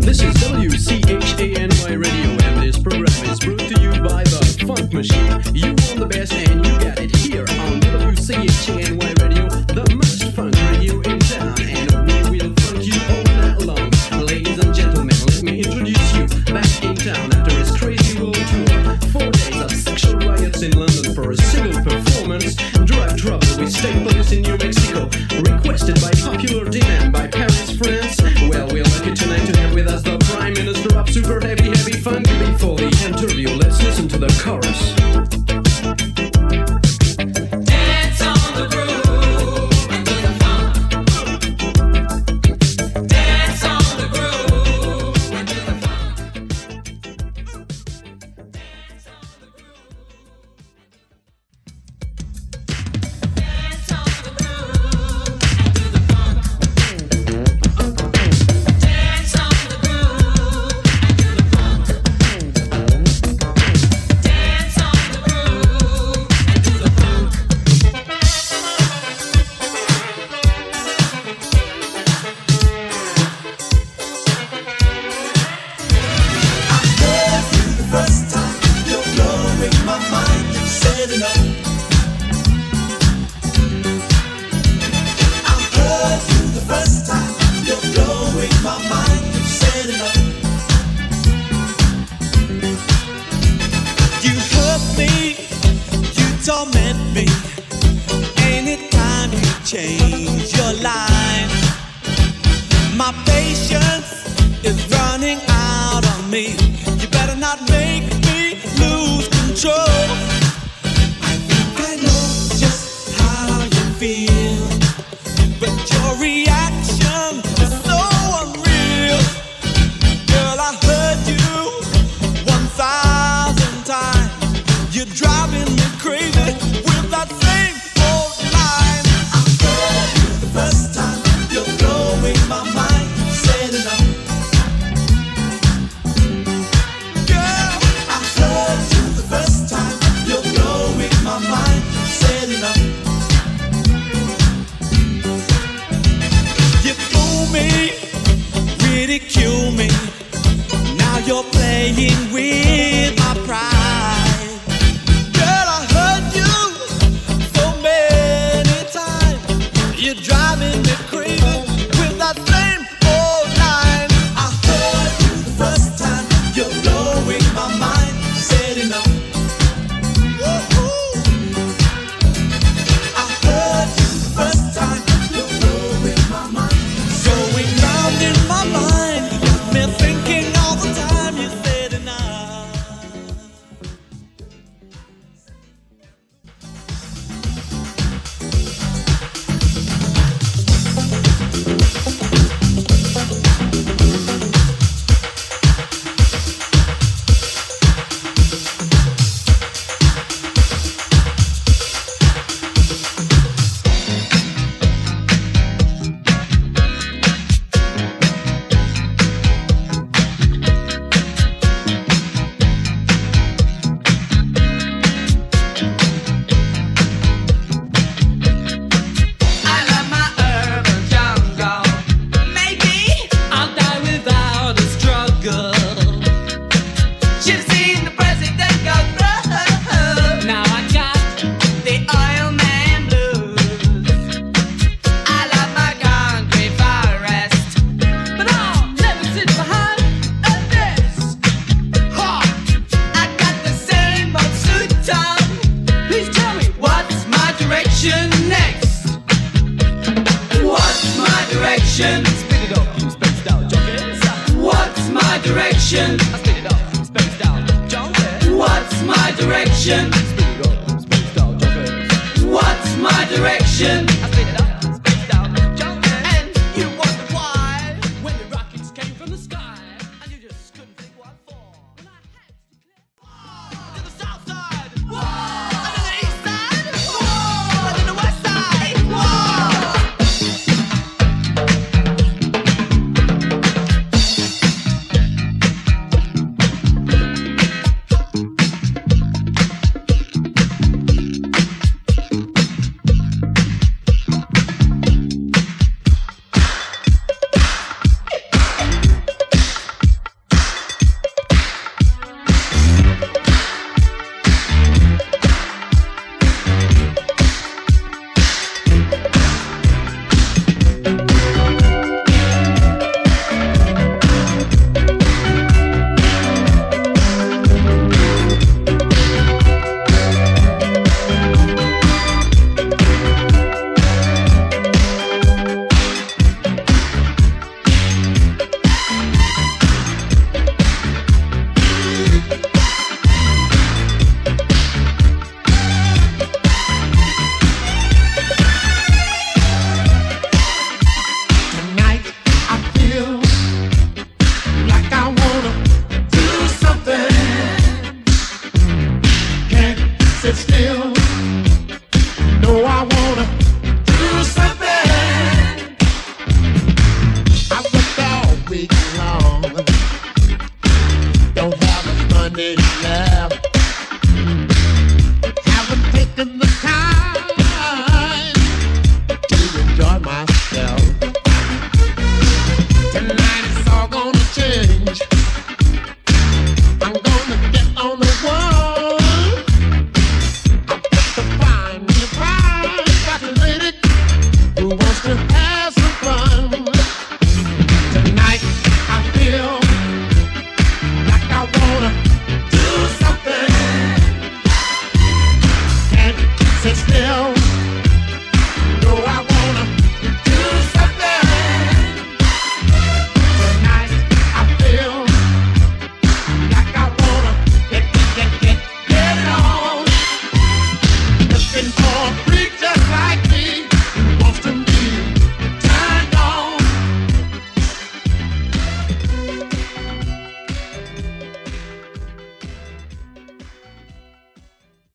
This is WCHANY Radio, and this program is brought to you by the Funk Machine. You change your life. My patience is running out on me. You better not make me lose control. I think I know just how you feel. direction? Speed it up, space down, jump. What's my direction? Speed it up, space down, jump. What's my direction?